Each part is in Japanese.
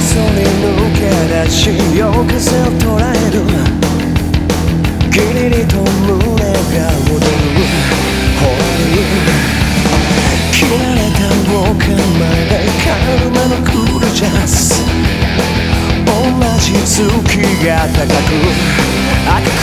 そり抜け出し夜風を捉える。ギリリと胸が踊るホール切られたウォーカー前でカルマのクールジャス。同じ月が高く赤く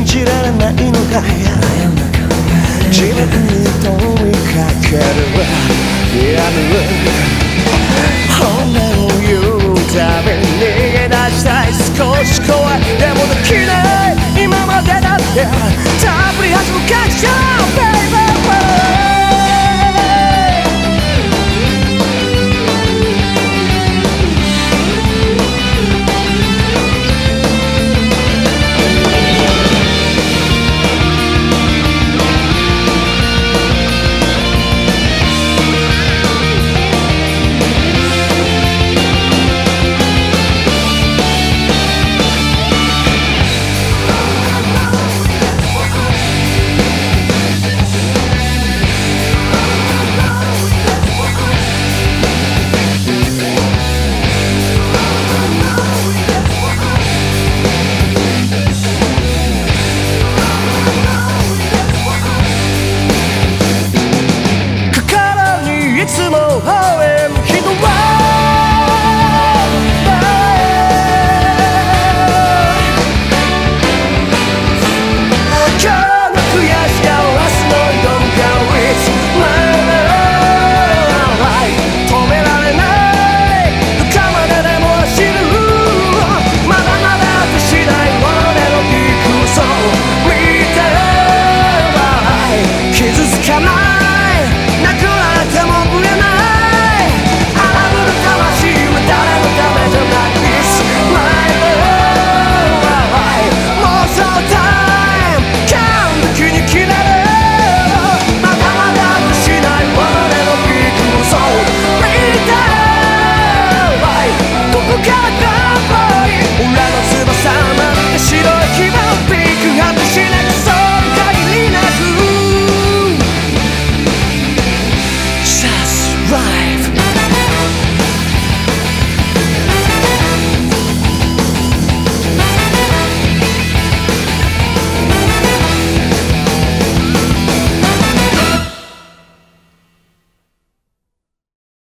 信じられないのか。自分に問いか。ける闇 come on.